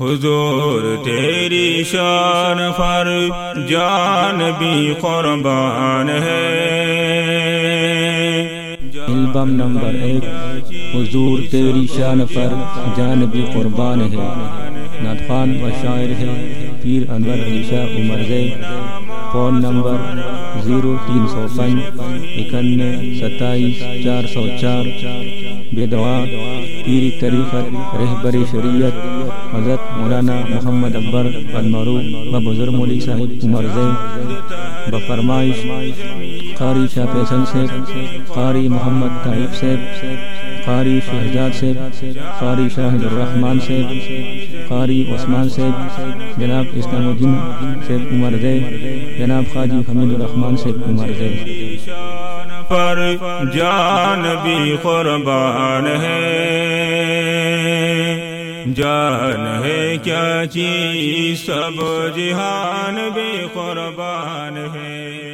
حضور تیری شان پر جان بھی قربان ہے۔ البم نمبر ایک، حضور تیری شان پر جان بھی قربان ہے۔ نادخان و شاعر ہے، Pir Anwar Ali Shah Umarzai phone number zero تین سو پانچ اکانوے ستائیس، چار سو چار۔ بے دعا پیری طریقت، رہبر شریعت، حضرت مولانا محمد اکبر المرو و بزرگ مولی صاحب عمر زے بفرمائش، قاری شاہ پیسن صاحب، قاری محمد طائب صاحب، قاری شہزاد صاحب، قاری شاہد الرحمان صاحب، قاری عثمان صاحب، جناب اسلام الدین صاحب عمر زے جناب خاجی حمید الرحمان صاحب عمر زے پر جان بھی قربان ہے۔ جان ہے کیا چیز سب جہان بھی قربان ہے۔